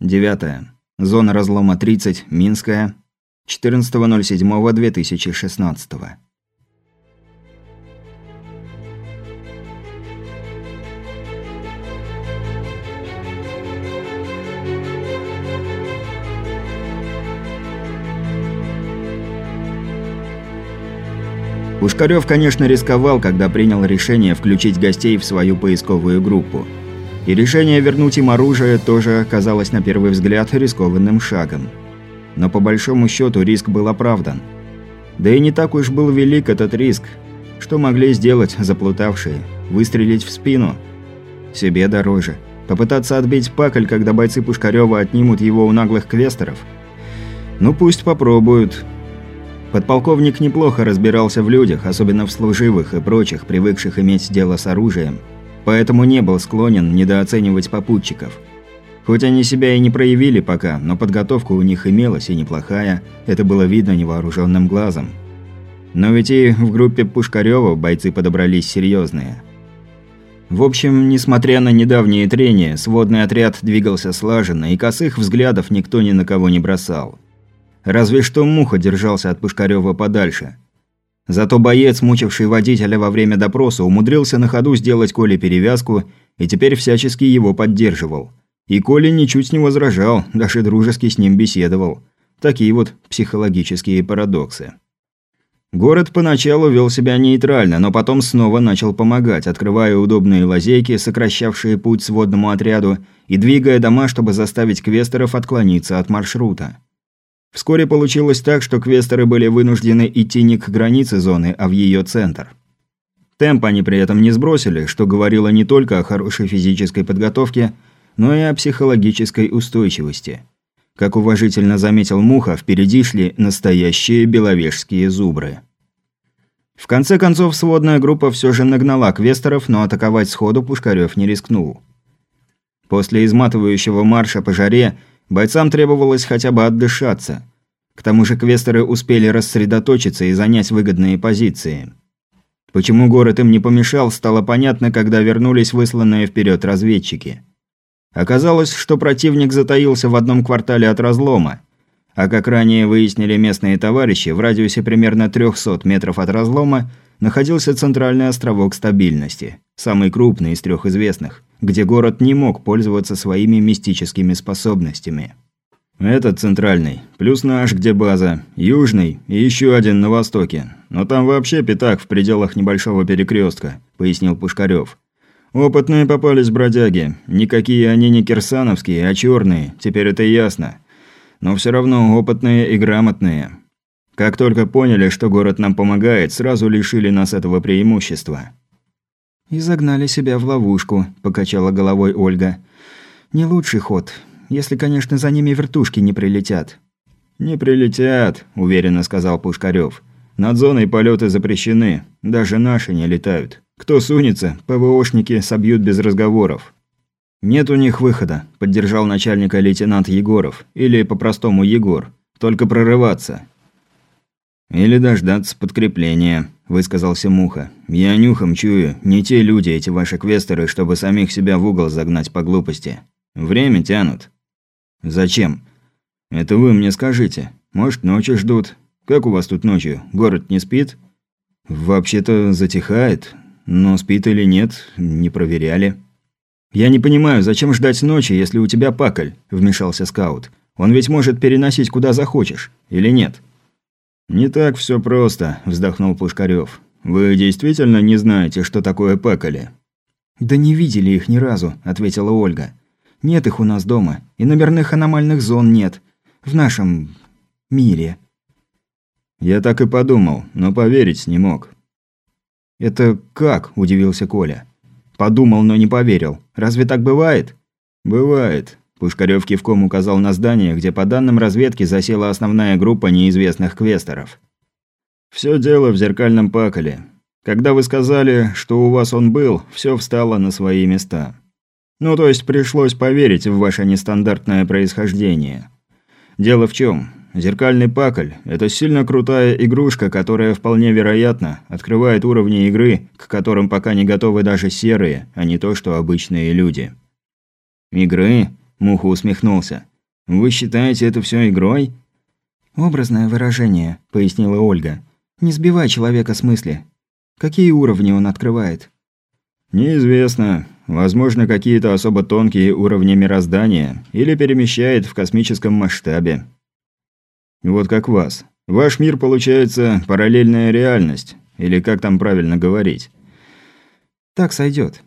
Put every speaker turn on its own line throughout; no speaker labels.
Девятое. Зона разлома 30, Минская. 14.07.2016. Пушкарёв, конечно, рисковал, когда принял решение включить гостей в свою поисковую группу. И решение вернуть им оружие тоже оказалось на первый взгляд рискованным шагом. Но по большому счету риск был оправдан. Да и не так уж был велик этот риск. Что могли сделать заплутавшие? Выстрелить в спину? Себе дороже. Попытаться отбить пакль, когда бойцы Пушкарёва отнимут его у наглых квестеров? Ну пусть попробуют. Подполковник неплохо разбирался в людях, особенно в служивых и прочих, привыкших иметь дело с оружием, поэтому не был склонен недооценивать попутчиков. Хоть они себя и не проявили пока, но подготовка у них имелась и неплохая, это было видно невооруженным глазом. Но ведь и в группе Пушкарева бойцы подобрались серьезные. В общем, несмотря на недавние трения, сводный отряд двигался слаженно, и косых взглядов никто ни на кого не бросал. Разве что Муха держался от Пушкарева подальше. Зато боец, мучивший водителя во время допроса, умудрился на ходу сделать Коле перевязку и теперь всячески его поддерживал. И Коля ничуть не возражал, даже дружески с ним беседовал. Такие вот психологические парадоксы. Город поначалу вел себя нейтрально, но потом снова начал помогать, открывая удобные лазейки, сокращавшие путь сводному отряду, и двигая дома, чтобы заставить квестеров отклониться от маршрута. Вскоре получилось так, что квестеры были вынуждены идти не к границе зоны, а в ее центр. Темп они при этом не сбросили, что говорило не только о хорошей физической подготовке, но и о психологической устойчивости. Как уважительно заметил Муха, впереди шли настоящие беловежские зубры. В конце концов, сводная группа все же нагнала квестеров, но атаковать сходу Пушкарев не рискнул. После изматывающего марша по жаре Бойцам требовалось хотя бы отдышаться. К тому же квестеры успели рассредоточиться и занять выгодные позиции. Почему город им не помешал, стало понятно, когда вернулись высланные вперед разведчики. Оказалось, что противник затаился в одном квартале от разлома. А как ранее выяснили местные товарищи, в радиусе примерно 300 метров от разлома находился центральный островок стабильности, самый крупный из трех известных где город не мог пользоваться своими мистическими способностями. «Этот центральный, плюс наш, где база, южный и еще один на востоке. Но там вообще пятак в пределах небольшого перекрестка, пояснил Пушкарев. «Опытные попались бродяги. Никакие они не кирсановские, а черные, теперь это ясно. Но все равно опытные и грамотные. Как только поняли, что город нам помогает, сразу лишили нас этого преимущества».
«И загнали себя в ловушку», – покачала головой Ольга. «Не лучший ход, если, конечно, за ними вертушки не прилетят».
«Не прилетят», – уверенно сказал Пушкарёв. «Над зоной полеты запрещены, даже наши не летают. Кто сунется, ПВОшники собьют без разговоров». «Нет у них выхода», – поддержал начальника лейтенант Егоров, или по-простому Егор. «Только прорываться». «Или дождаться подкрепления», – высказался Муха. «Я нюхом чую, не те люди эти ваши квестеры, чтобы самих себя в угол загнать по глупости. Время тянут». «Зачем?» «Это вы мне скажите. Может, ночью ждут. Как у вас тут ночью? Город не спит?» «Вообще-то затихает. Но спит или нет, не проверяли». «Я не понимаю, зачем ждать ночи, если у тебя паколь?» – вмешался скаут. «Он ведь может переносить куда захочешь. Или нет?» «Не так все просто», – вздохнул Пушкарев. «Вы действительно не знаете, что такое пакали?»
«Да не видели их ни разу», – ответила Ольга. «Нет их у нас дома, и номерных аномальных зон нет. В нашем... мире».
«Я так и подумал, но поверить не мог».
«Это как?» – удивился Коля. «Подумал, но не поверил. Разве так бывает?»
«Бывает. Пушкарёв кивком указал на здание, где по данным разведки засела основная группа неизвестных квесторов. «Всё дело в зеркальном паколе. Когда вы сказали, что у вас он был, всё встало на свои места. Ну, то есть пришлось поверить в ваше нестандартное происхождение. Дело в чём? Зеркальный паколь – это сильно крутая игрушка, которая вполне вероятно открывает уровни игры, к которым пока не готовы даже серые, а не то что обычные люди. Игры? Муха усмехнулся. «Вы считаете это все игрой?»
«Образное выражение», – пояснила Ольга. «Не сбивай человека с мысли. Какие уровни он открывает?»
«Неизвестно. Возможно, какие-то особо тонкие уровни мироздания или перемещает в космическом масштабе. Вот как вас. Ваш мир, получается, параллельная реальность. Или как там правильно говорить?
Так сойдет.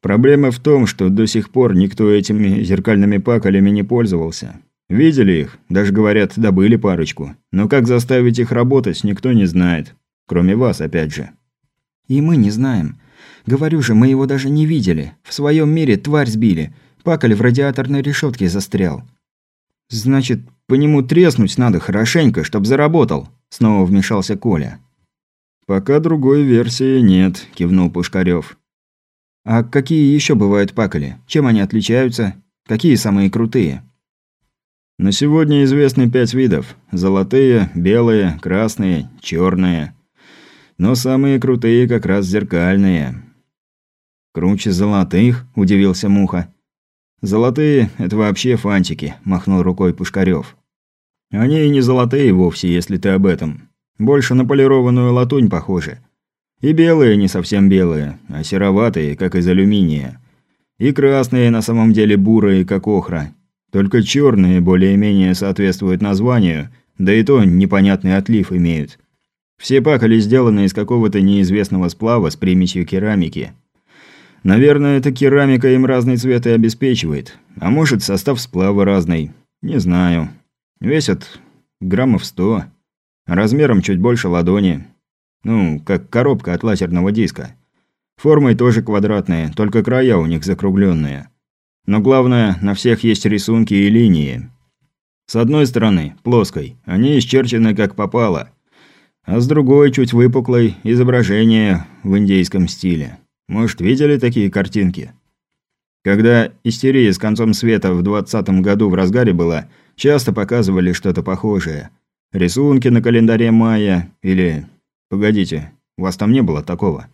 Проблема в том, что до сих пор никто этими зеркальными паколями не пользовался. Видели их, даже, говорят, добыли парочку. Но как заставить их работать, никто не знает. Кроме вас, опять же.
И мы не знаем. Говорю же, мы его даже не видели. В своем мире тварь сбили. Паколь в радиаторной решетке застрял.
Значит, по нему треснуть надо хорошенько, чтоб заработал. Снова вмешался Коля. «Пока другой версии нет», – кивнул Пушкарёв.
«А какие еще бывают паколи? Чем они отличаются? Какие самые крутые?»
«На сегодня известны пять видов. Золотые, белые, красные, черные. Но самые крутые как раз зеркальные».
«Круче золотых?» – удивился Муха.
«Золотые – это вообще фантики», – махнул рукой Пушкарёв. «Они и не золотые вовсе, если ты об этом. Больше на полированную латунь похожи. И белые не совсем белые, а сероватые, как из алюминия. И красные на самом деле бурые, как охра. Только черные более-менее соответствуют названию, да и то непонятный отлив имеют. Все пакали сделаны из какого-то неизвестного сплава с примесью керамики. Наверное, эта керамика им разный цвет и обеспечивает. А может, состав сплава разный. Не знаю. Весят граммов сто. Размером чуть больше ладони. Ну, как коробка от лазерного диска. Формой тоже квадратные, только края у них закругленные. Но главное, на всех есть рисунки и линии. С одной стороны, плоской, они исчерчены как попало. А с другой, чуть выпуклой, изображение в индейском стиле. Может, видели такие картинки? Когда истерия с концом света в двадцатом году в разгаре была, часто показывали что-то похожее – Рисунки на календаре мая или... Погодите, у вас там не было такого?»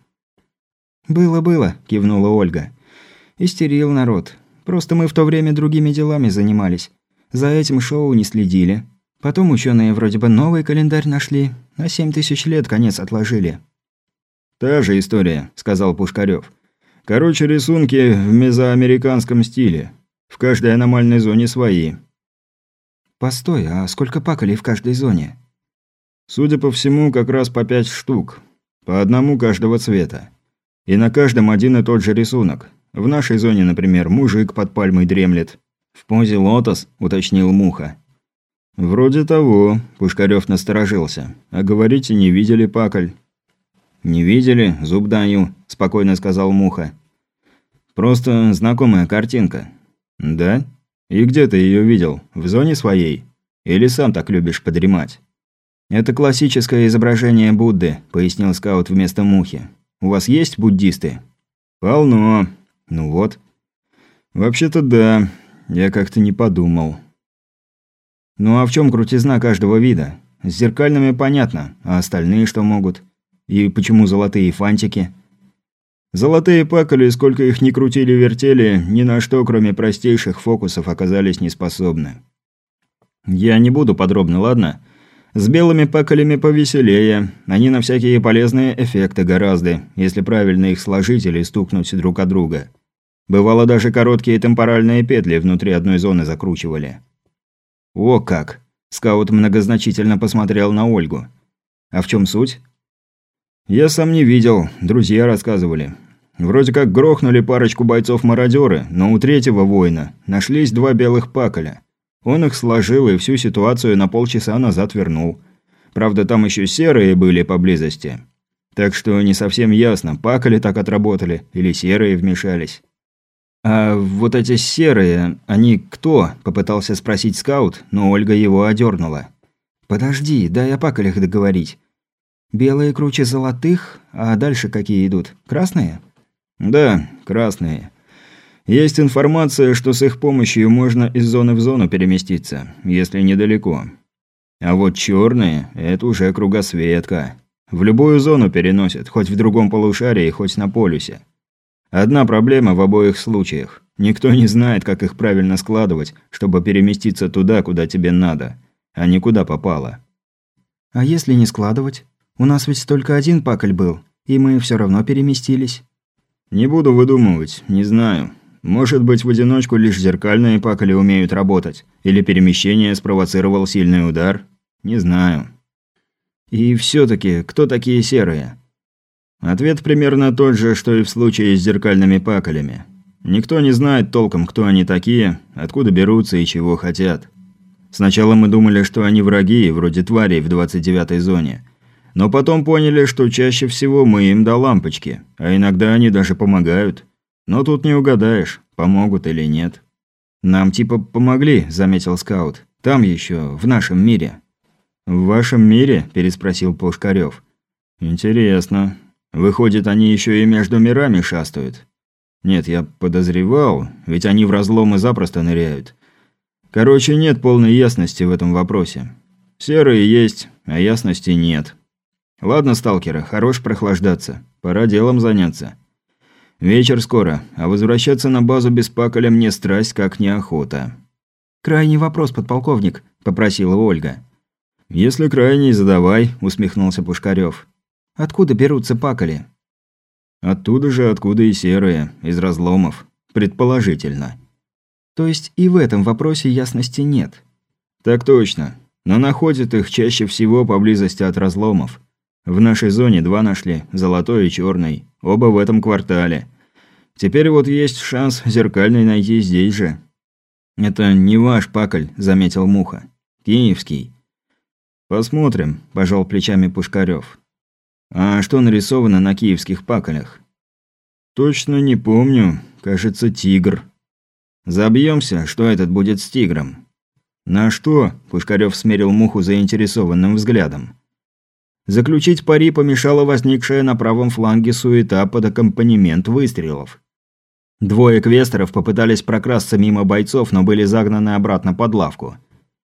«Было-было», – кивнула Ольга. «Истерил народ. Просто мы в то время другими делами занимались. За этим шоу не следили. Потом ученые вроде бы новый календарь нашли. На семь тысяч лет конец отложили».
«Та же история», – сказал Пушкарёв. «Короче, рисунки в мезоамериканском стиле. В каждой аномальной зоне свои.
«Постой, а сколько паколей в каждой зоне?»
«Судя по всему, как раз по пять штук. По одному каждого цвета. И на каждом один и тот же рисунок. В нашей зоне, например, мужик под пальмой дремлет. В позе лотос», – уточнил Муха. «Вроде того», – Пушкарёв насторожился. «А говорите, не видели паколь?» «Не видели, зуб даю», – спокойно сказал Муха. «Просто знакомая картинка». «Да?» «И где ты ее видел? В зоне своей? Или сам так любишь подремать?»
«Это классическое изображение Будды», – пояснил скаут вместо мухи. «У вас есть буддисты?»
«Полно. Ну вот». «Вообще-то да. Я как-то не подумал».
«Ну а в чем крутизна каждого вида? С зеркальными понятно, а остальные что могут? И почему золотые фантики?»
Золотые пакали, сколько их ни крутили-вертели, ни на что, кроме простейших фокусов, оказались неспособны. Я не буду подробно, ладно? С белыми пакалями повеселее. Они на всякие полезные эффекты гораздо, если правильно их сложить или стукнуть друг от друга. Бывало, даже короткие темпоральные петли внутри одной зоны закручивали.
«О как!» – скаут многозначительно посмотрел на Ольгу. «А в чем суть?»
«Я сам не видел, друзья рассказывали. Вроде как грохнули парочку бойцов-мародеры, но у третьего воина нашлись два белых паколя. Он их сложил и всю ситуацию на полчаса назад вернул. Правда, там еще серые были поблизости. Так что не совсем ясно, паколи так отработали или серые вмешались.
«А вот эти серые, они кто?» – попытался спросить скаут, но Ольга его одернула. «Подожди, дай о паколях договорить. Белые круче золотых, а дальше какие идут? Красные?»
Да, красные. Есть информация, что с их помощью можно из зоны в зону переместиться, если недалеко. А вот черные – это уже кругосветка. В любую зону переносят, хоть в другом полушарии, хоть на полюсе. Одна проблема в обоих случаях. Никто не знает, как их правильно складывать, чтобы переместиться туда, куда тебе надо, а не куда попало.
А если не складывать? У нас ведь только один пакль был, и мы все равно переместились.
Не буду выдумывать, не знаю. Может быть, в одиночку лишь зеркальные пакли умеют работать, или перемещение спровоцировал сильный удар? Не знаю. И все таки кто такие серые? Ответ примерно тот же, что и в случае с зеркальными паклями. Никто не знает толком, кто они такие, откуда берутся и чего хотят. Сначала мы думали, что они враги, вроде тварей в 29-й зоне. Но потом поняли, что чаще всего мы им до лампочки, а иногда они даже помогают. Но тут не угадаешь, помогут или нет. «Нам типа помогли», – заметил скаут. «Там еще, в нашем мире». «В вашем мире?» – переспросил Пушкарёв. «Интересно. Выходит, они еще и между мирами шастают. Нет, я подозревал, ведь они в разломы запросто ныряют. Короче, нет полной ясности в этом вопросе. Серые есть, а ясности нет. Ладно, сталкеры, хорош прохлаждаться. Пора делом заняться. Вечер скоро, а возвращаться на базу без паколя мне страсть как неохота.
«Крайний вопрос, подполковник», – попросила Ольга.
«Если крайний, задавай», – усмехнулся Пушкарёв.
«Откуда берутся паколи?»
Оттуда же, откуда и серые, из разломов. Предположительно.
То есть и в этом вопросе ясности нет?
Так точно. Но находят их чаще всего поблизости от разломов. В нашей зоне два нашли, золотой и черный. Оба в этом квартале. Теперь вот есть шанс зеркальный найти здесь же. «Это не ваш пакль», – заметил Муха. «Киевский». «Посмотрим», – пожал плечами Пушкарёв. А что нарисовано на киевских паколях? Точно не помню. Кажется, тигр. Забьемся, что этот будет с тигром. На что? Пушкарев смерил муху заинтересованным взглядом. Заключить пари помешала возникшая на правом фланге суета под аккомпанемент выстрелов. Двое квестеров попытались прокрасться мимо бойцов, но были загнаны обратно под лавку.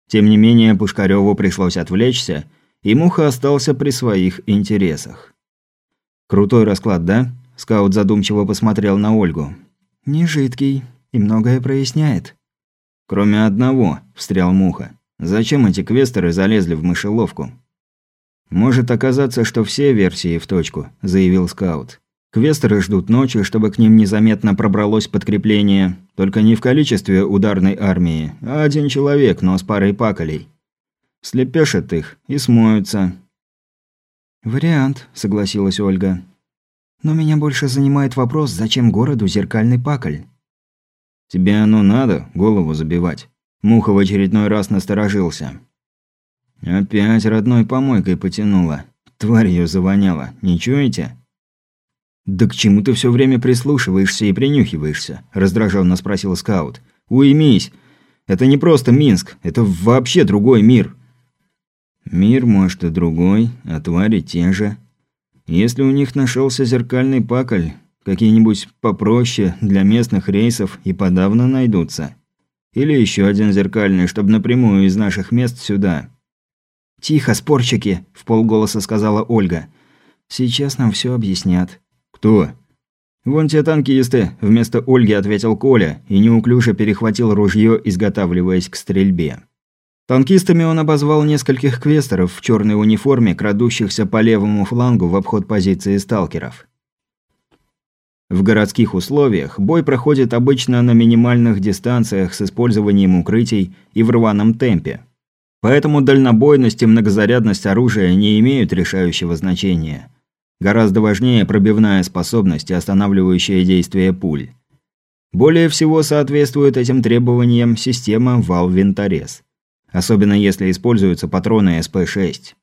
Тем не менее, Пушкареву пришлось отвлечься и Муха остался при своих интересах. «Крутой расклад, да?» – скаут задумчиво посмотрел на Ольгу.
«Не жидкий и многое проясняет».
«Кроме одного», – встрял Муха. «Зачем эти квестеры залезли в мышеловку?» «Может оказаться, что все версии в точку», – заявил скаут. «Квестеры ждут ночи, чтобы к ним незаметно пробралось подкрепление, только не в количестве ударной армии, а один человек, но с парой паколей. Слепешат их и смоются».
«Вариант», – согласилась Ольга. «Но меня больше занимает вопрос, зачем городу зеркальный пакль?»
«Тебе оно надо, голову забивать?» Муха в очередной раз насторожился. «Опять родной помойкой потянула. Тварь ее завоняла. Не чуете?» «Да к чему ты все время прислушиваешься и принюхиваешься?» – раздраженно спросил скаут. «Уймись! Это не просто Минск, это вообще другой мир!» Мир, может, и другой, а твари те же. Если у них нашелся зеркальный пакль, какие-нибудь попроще для местных рейсов и подавно найдутся. Или еще один зеркальный, чтобы напрямую из наших мест сюда.
«Тихо, спорщики!» – в полголоса сказала Ольга. «Сейчас нам все объяснят».
«Кто?» «Вон те танкисты», – вместо Ольги ответил Коля и неуклюже перехватил ружье, изготавливаясь к стрельбе. Танкистами он обозвал нескольких квестеров в черной униформе, крадущихся по левому флангу в обход позиции сталкеров. В городских условиях бой проходит обычно на минимальных дистанциях с использованием укрытий и в рваном темпе. Поэтому дальнобойность и многозарядность оружия не имеют решающего значения. Гораздо важнее пробивная способность и останавливающее действие пуль. Более всего соответствует этим требованиям система вал-винторез особенно если используются патроны СП-6.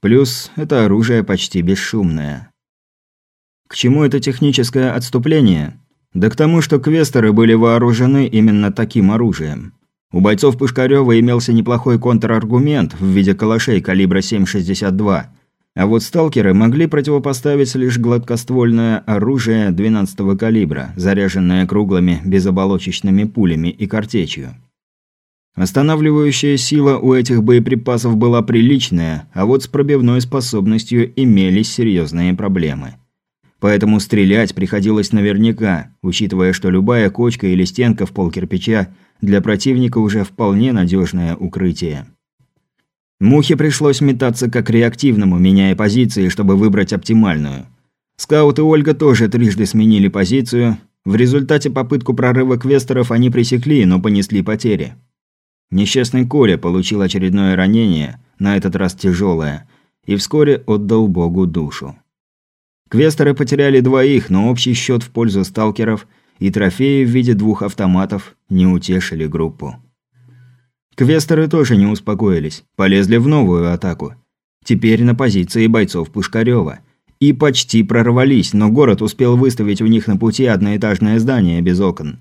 Плюс это оружие почти бесшумное. К чему это техническое отступление? Да к тому, что квестеры были вооружены именно таким оружием. У бойцов Пушкарёва имелся неплохой контраргумент в виде калашей калибра 7,62, а вот сталкеры могли противопоставить лишь гладкоствольное оружие 12 калибра, заряженное круглыми безоболочечными пулями и картечью. Останавливающая сила у этих боеприпасов была приличная, а вот с пробивной способностью имелись серьезные проблемы. Поэтому стрелять приходилось наверняка, учитывая, что любая кочка или стенка в пол кирпича для противника уже вполне надежное укрытие. Мухе пришлось метаться как реактивному, меняя позиции, чтобы выбрать оптимальную. Скаут и Ольга тоже трижды сменили позицию. В результате попытку прорыва квестеров они пресекли, но понесли потери. Несчастный Коля получил очередное ранение, на этот раз тяжелое, и вскоре отдал Богу душу. Квестеры потеряли двоих, но общий счет в пользу сталкеров и трофеи в виде двух автоматов не утешили группу. Квестеры тоже не успокоились, полезли в новую атаку. Теперь на позиции бойцов Пушкарева. И почти прорвались, но город успел выставить у них на пути одноэтажное здание без окон.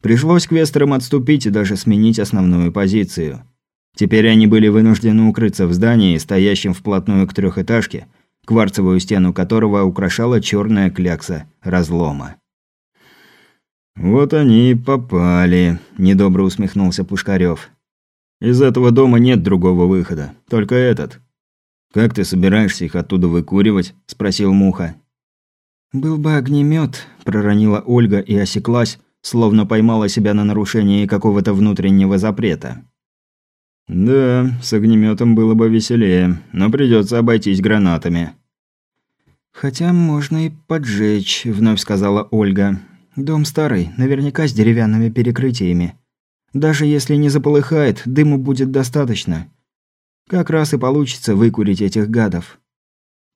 Пришлось квестерам отступить и даже сменить основную позицию. Теперь они были вынуждены укрыться в здании, стоящем вплотную к трехэтажке, кварцевую стену которого украшала черная клякса разлома. «Вот они и попали», – недобро усмехнулся Пушкарев. «Из этого дома нет другого выхода, только этот». «Как ты собираешься их оттуда выкуривать?» – спросил Муха.
«Был бы огнемет, проронила Ольга и осеклась, словно поймала себя на нарушении какого-то внутреннего запрета.
«Да, с огнеметом было бы веселее, но придется обойтись гранатами».
«Хотя можно и поджечь», – вновь сказала Ольга. «Дом старый, наверняка с деревянными перекрытиями. Даже если не заполыхает, дыму будет достаточно. Как раз и получится выкурить этих гадов».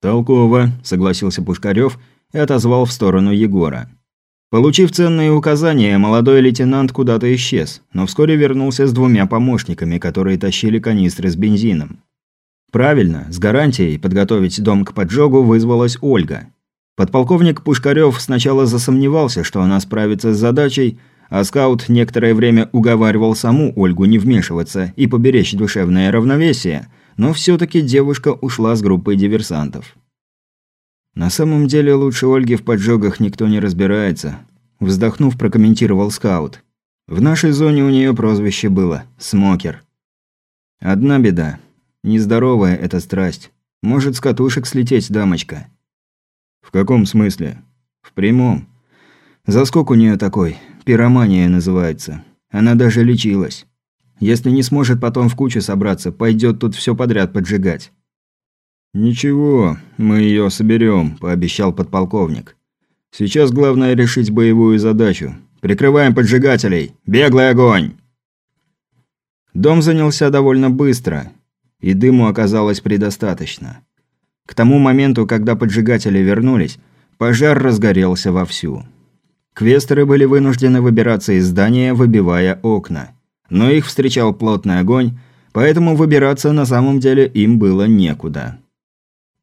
«Толково», – согласился Пушкарев и отозвал в сторону Егора. Получив ценные указания, молодой лейтенант куда-то исчез, но вскоре вернулся с двумя помощниками, которые тащили канистры с бензином. Правильно, с гарантией подготовить дом к поджогу вызвалась Ольга. Подполковник Пушкарев сначала засомневался, что она справится с задачей, а скаут некоторое время уговаривал саму Ольгу не вмешиваться и поберечь душевное равновесие, но все-таки девушка ушла с группой диверсантов. «На самом деле лучше Ольги в поджогах никто не разбирается», – вздохнув, прокомментировал скаут. «В нашей зоне у нее прозвище было – Смокер. Одна беда. Нездоровая эта страсть. Может с катушек слететь дамочка». «В каком смысле?» «В прямом. Заскок у нее такой. Пиромания называется. Она даже лечилась. Если не сможет потом в кучу собраться, пойдет тут все подряд поджигать. «Ничего, мы ее соберем», – пообещал подполковник. «Сейчас главное решить боевую задачу. Прикрываем поджигателей! Беглый огонь!» Дом занялся довольно быстро, и дыму оказалось предостаточно. К тому моменту, когда поджигатели вернулись, пожар разгорелся вовсю. Квестеры были вынуждены выбираться из здания, выбивая окна. Но их встречал плотный огонь, поэтому выбираться на самом деле им было некуда.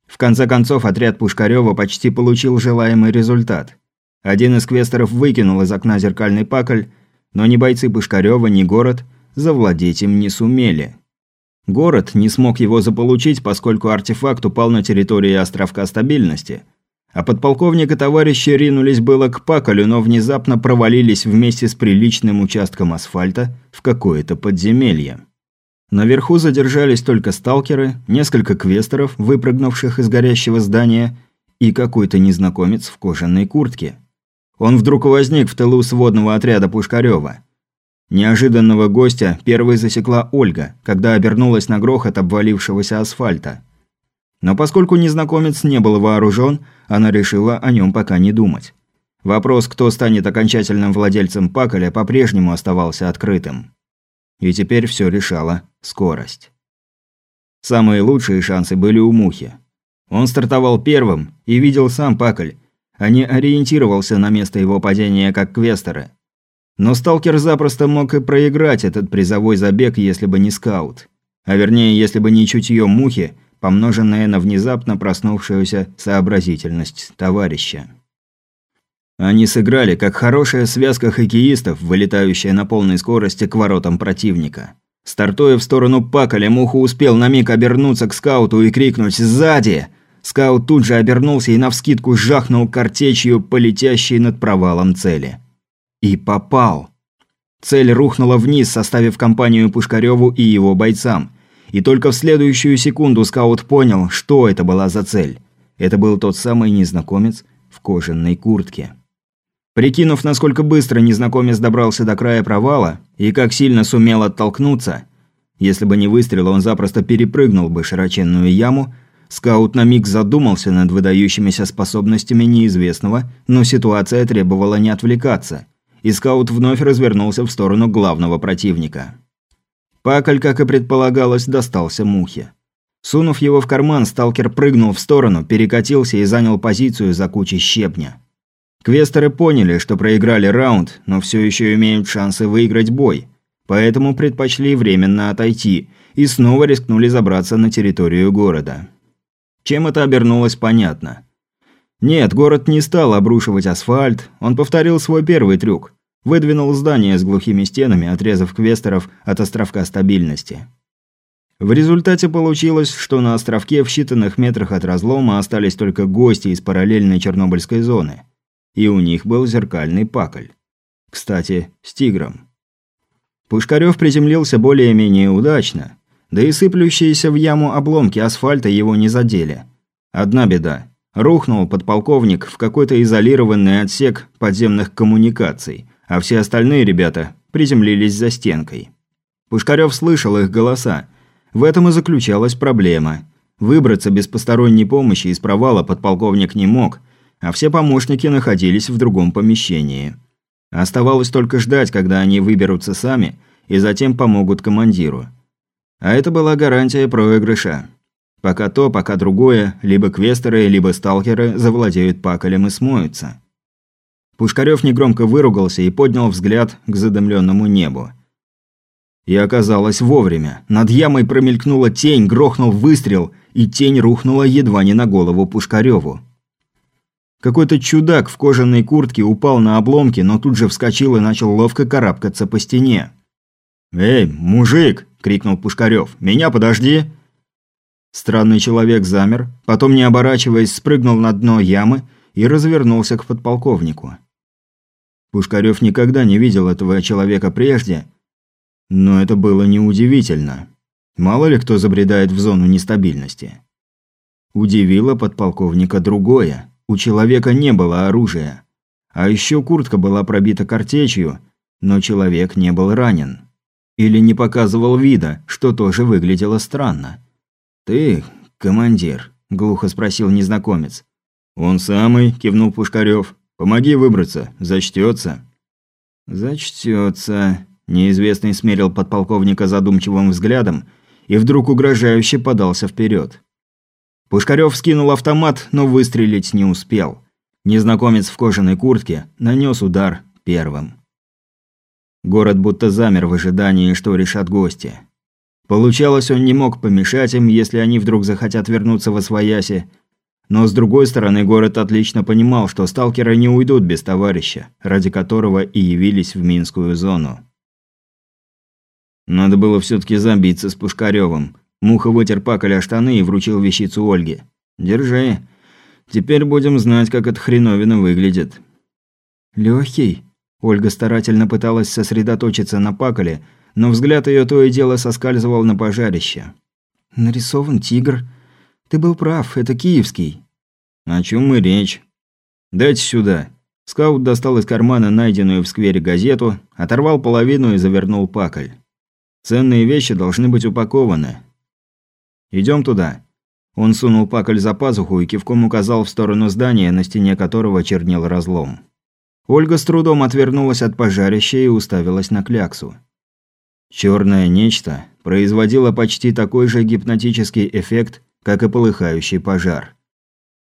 В конце концов, отряд Пушкарева почти получил желаемый результат. Один из квестеров выкинул из окна зеркальный пакль, но ни бойцы Пушкарева, ни город завладеть им не сумели. Город не смог его заполучить, поскольку артефакт упал на территории островка стабильности. А подполковник и товарищи ринулись было к Паколю, но внезапно провалились вместе с приличным участком асфальта в какое-то подземелье. Наверху задержались только сталкеры, несколько квестеров, выпрыгнувших из горящего здания, и какой-то незнакомец в кожаной куртке. Он вдруг возник в тылу сводного отряда Пушкарева. Неожиданного гостя первой засекла Ольга, когда обернулась на грохот обвалившегося асфальта. Но поскольку незнакомец не был вооружен, она решила о нем пока не думать. Вопрос, кто станет окончательным владельцем Паколя, по-прежнему оставался открытым. И теперь все решала скорость. Самые лучшие шансы были у Мухи. Он стартовал первым и видел сам Пакль, а не ориентировался на место его падения как квестеры. Но сталкер запросто мог и проиграть этот призовой забег, если бы не скаут. А вернее, если бы не чутье Мухи, помноженное на внезапно проснувшуюся сообразительность товарища. Они сыграли, как хорошая связка хоккеистов, вылетающая на полной скорости к воротам противника. Стартуя в сторону Паколя, Муха успел на миг обернуться к скауту и крикнуть «Сзади!». Скаут тут же обернулся и навскидку жахнул картечью, полетящей над провалом цели. И попал. Цель рухнула вниз, составив компанию Пушкареву и его бойцам. И только в следующую секунду скаут понял, что это была за цель. Это был тот самый незнакомец, в кожаной куртке. Прикинув, насколько быстро незнакомец добрался до края провала и как сильно сумел оттолкнуться, если бы не выстрел, он запросто перепрыгнул бы широченную яму, скаут на миг задумался над выдающимися способностями неизвестного, но ситуация требовала не отвлекаться, и скаут вновь развернулся в сторону главного противника. Пакль, как и предполагалось, достался мухе. Сунув его в карман, сталкер прыгнул в сторону, перекатился и занял позицию за кучей щебня. Квестеры поняли, что проиграли раунд, но все еще имеют шансы выиграть бой, поэтому предпочли временно отойти и снова рискнули забраться на территорию города. Чем это обернулось, понятно. Нет, город не стал обрушивать асфальт, он повторил свой первый трюк. Выдвинул здание с глухими стенами, отрезав квестеров от островка стабильности. В результате получилось, что на островке в считанных метрах от разлома остались только гости из параллельной Чернобыльской зоны. И у них был зеркальный пакль. Кстати, с тигром. Пушкарёв приземлился более-менее удачно, да и сыплющиеся в яму обломки асфальта его не задели. Одна беда. Рухнул подполковник в какой-то изолированный отсек подземных коммуникаций, а все остальные ребята приземлились за стенкой. Пушкарёв слышал их голоса, в этом и заключалась проблема. Выбраться без посторонней помощи из провала подполковник не мог, а все помощники находились в другом помещении. Оставалось только ждать, когда они выберутся сами, и затем помогут командиру. А это была гарантия проигрыша. Пока то, пока другое, либо квестеры, либо сталкеры завладеют паколем и смоются. Пушкарёв негромко выругался и поднял взгляд к задымленному небу. И оказалось вовремя. Над ямой промелькнула тень, грохнул выстрел, и тень рухнула едва не на голову Пушкареву. Какой-то чудак в кожаной куртке упал на обломки, но тут же вскочил и начал ловко карабкаться по стене. «Эй, мужик!» – крикнул Пушкарев. «Меня подожди!» Странный человек замер, потом, не оборачиваясь, спрыгнул на дно ямы и развернулся к подполковнику. Пушкарев никогда не видел этого человека прежде – но это было неудивительно. Мало ли кто забредает в зону нестабильности. Удивило подполковника другое. У человека не было оружия. А еще куртка была пробита картечью, но человек не был ранен. Или не показывал вида, что тоже выглядело странно. «Ты, командир?» – глухо спросил незнакомец. «Он самый», – кивнул Пушкарев. «Помоги выбраться, зачтется». «Зачтется», Неизвестный смерил подполковника задумчивым взглядом и вдруг угрожающе подался вперед. Пушкарев скинул автомат, но выстрелить не успел. Незнакомец в кожаной куртке нанес удар первым. Город будто замер в ожидании, что решат гости. Получалось, он не мог помешать им, если они вдруг захотят вернуться во свояси. Но с другой стороны, город отлично понимал, что сталкеры не уйдут без товарища, ради которого и явились в Минскую зону. Надо было все-таки забиться с Пушкаревым. Муха вытер паколь штаны и вручил вещицу Ольге. «Держи. Теперь будем знать, как эта хреновина выглядит».
Легкий. Ольга старательно пыталась сосредоточиться на паколе, но взгляд ее то и дело соскальзывал на пожарище. «Нарисован тигр. Ты был прав, это киевский».
«О чем мы речь?» «Дайте сюда». Скаут достал из кармана найденную в сквере газету, оторвал половину и завернул паколь. Ценные вещи должны быть упакованы. Идем туда». Он сунул пакль за пазуху и кивком указал в сторону здания, на стене которого чернел разлом. Ольга с трудом отвернулась от пожарища и уставилась на кляксу. Черное нечто производило почти такой же гипнотический эффект, как и полыхающий пожар.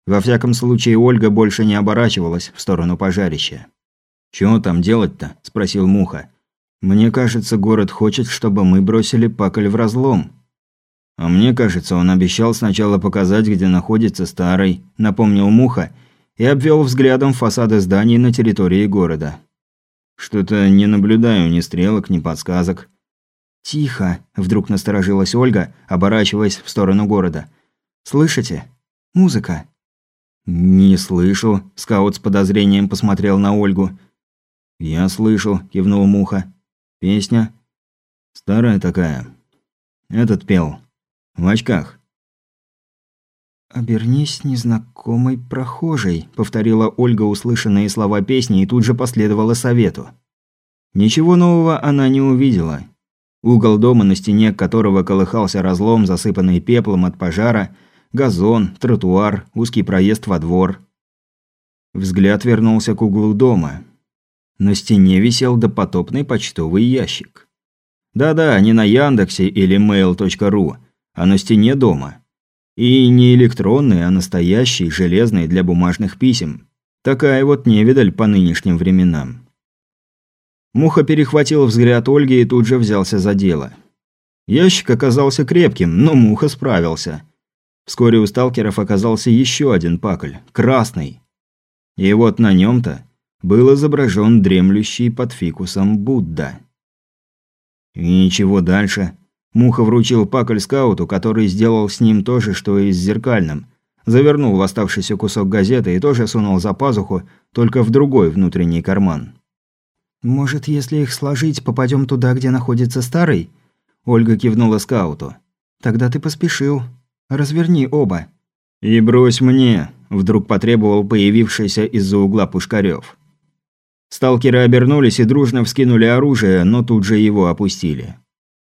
Во всяком случае, Ольга больше не оборачивалась в сторону пожарища. «Чего там делать-то?» – спросил Муха. Мне кажется, город хочет, чтобы мы бросили пакль в разлом. А мне кажется, он обещал сначала показать, где находится старый, напомнил Муха и обвел взглядом фасады зданий на территории города. Что-то не наблюдаю ни стрелок, ни подсказок.
Тихо, вдруг насторожилась Ольга, оборачиваясь в сторону города. Слышите? Музыка.
Не слышу, скаут с подозрением посмотрел на Ольгу. Я слышу, кивнул Муха. Песня? Старая такая. Этот пел. В очках.
«Обернись, незнакомый прохожий», – повторила Ольга услышанные слова песни и тут же последовала совету. Ничего нового она не увидела. Угол дома, на стене которого колыхался разлом, засыпанный пеплом от пожара, газон, тротуар, узкий проезд во двор. Взгляд вернулся к углу дома. На стене висел допотопный почтовый ящик. Да-да, не на Яндексе или mail.ru, а на стене дома. И не электронный, а настоящий, железный для бумажных писем. Такая вот невидаль по нынешним временам. Муха перехватил взгляд Ольги и тут же взялся за дело. Ящик оказался крепким, но Муха справился. Вскоре у сталкеров оказался еще один пакль, красный. И вот на нем-то был изображен дремлющий под фикусом Будда. И ничего дальше. Муха вручил пакль скауту, который сделал с ним то же, что и с зеркальным. Завернул в оставшийся кусок газеты и тоже сунул за пазуху, только в другой внутренний карман. «Может, если их сложить, попадем туда, где находится старый?» Ольга кивнула скауту. «Тогда ты поспешил. Разверни оба».
«И брось мне», – вдруг потребовал появившийся из-за угла Пушкарёв. Сталкеры обернулись и дружно вскинули оружие, но тут же его опустили.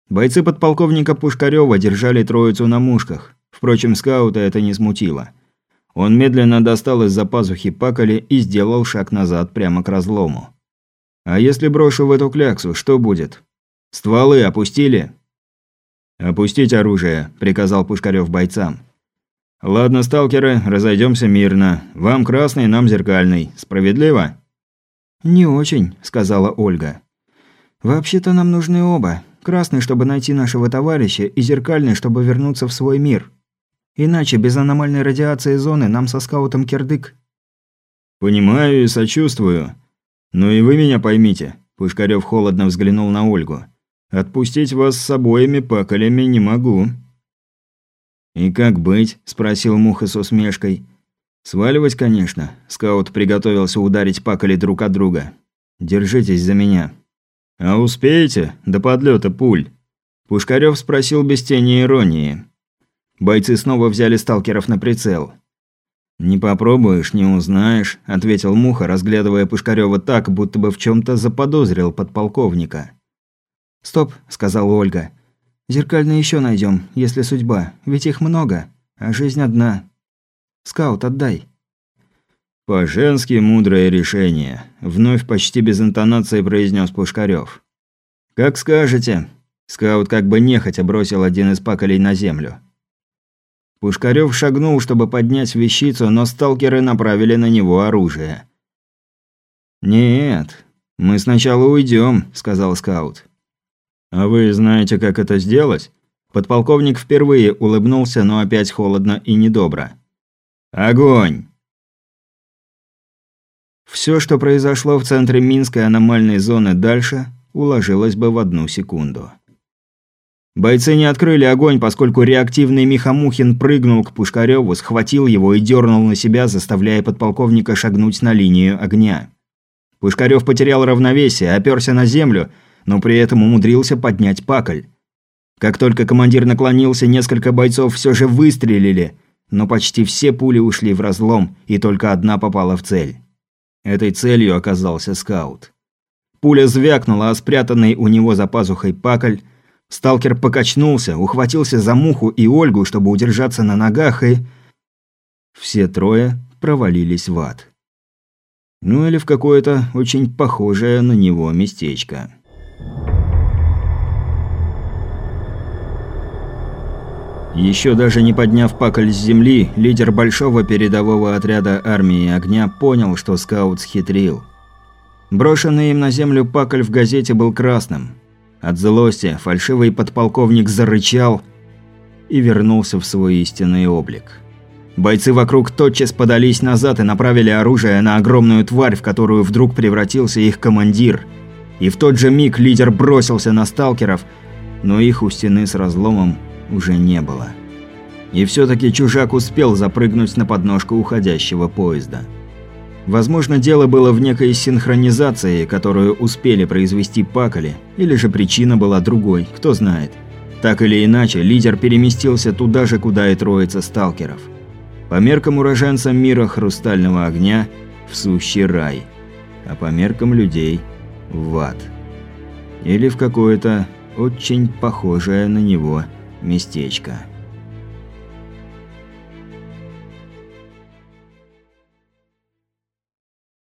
Бойцы подполковника Пушкарёва держали троицу на мушках. Впрочем, скаута это не смутило. Он медленно достал из-за пазухи пакали и сделал шаг назад прямо к разлому. А если брошу в эту кляксу, что будет? Стволы опустили?» «Опустить оружие», – приказал Пушкарев бойцам. «Ладно, сталкеры, разойдемся мирно. Вам красный, нам зеркальный. Справедливо?»
«Не очень», – сказала Ольга. «Вообще-то нам нужны оба. Красный, чтобы найти нашего товарища, и зеркальный, чтобы вернуться в свой мир. Иначе без аномальной радиации зоны нам со скаутом кирдык».
«Понимаю и сочувствую. «Ну и вы меня поймите», – Пушкарёв холодно взглянул на Ольгу. «Отпустить вас с обоими пакалями не могу». «И как быть?» – спросил Муха с усмешкой. «Сваливать, конечно». Скаут приготовился ударить пакали друг от друга. «Держитесь за меня». «А успеете? До подлета пуль?» Пушкарёв спросил без тени иронии. Бойцы снова взяли сталкеров на прицел. «Не попробуешь, не узнаешь», – ответил Муха, разглядывая Пушкарёва так, будто бы в чем то заподозрил подполковника.
«Стоп», – сказала Ольга. «Зеркальный еще найдем, если судьба. Ведь их много, а жизнь одна. Скаут, отдай».
«По-женски мудрое решение», – вновь почти без интонации произнес Пушкарёв. «Как скажете». Скаут как бы нехотя бросил один из паколей на землю. Пушкарёв шагнул, чтобы поднять вещицу, но сталкеры направили на него оружие. «Нет, мы сначала уйдем», – сказал скаут. «А вы знаете, как это сделать?» Подполковник впервые улыбнулся, но опять холодно и недобро. «Огонь!» Все, что произошло в центре Минской аномальной зоны дальше, уложилось бы в одну секунду. Бойцы не открыли огонь, поскольку реактивный Михамухин прыгнул к Пушкареву, схватил его и дернул на себя, заставляя подполковника шагнуть на линию огня. Пушкарев потерял равновесие, оперся на землю, но при этом умудрился поднять пакль. Как только командир наклонился, несколько бойцов все же выстрелили, но почти все пули ушли в разлом, и только одна попала в цель. Этой целью оказался скаут. Пуля звякнула, а спрятанный у него за пазухой пакль Сталкер покачнулся, ухватился за муху и Ольгу, чтобы удержаться на ногах, и... Все трое провалились в ад. Ну или в какое-то очень похожее на него местечко. Еще даже не подняв пакль с земли, лидер большого передового отряда армии огня понял, что скаут схитрил. Брошенный им на землю пакль в газете был красным – от злости фальшивый подполковник зарычал и вернулся в свой истинный облик. Бойцы вокруг тотчас подались назад и направили оружие на огромную тварь, в которую вдруг превратился их командир. И в тот же миг лидер бросился на сталкеров, но их у стены с разломом уже не было. И все-таки чужак успел запрыгнуть на подножку уходящего поезда. Возможно, дело было в некой синхронизации, которую успели произвести Пакали, или же причина была другой, кто знает. Так или иначе, лидер переместился туда же, куда и троица сталкеров. По меркам уроженца мира хрустального огня – в сущий рай, а по меркам людей – в ад. Или в какое-то очень похожее на него местечко.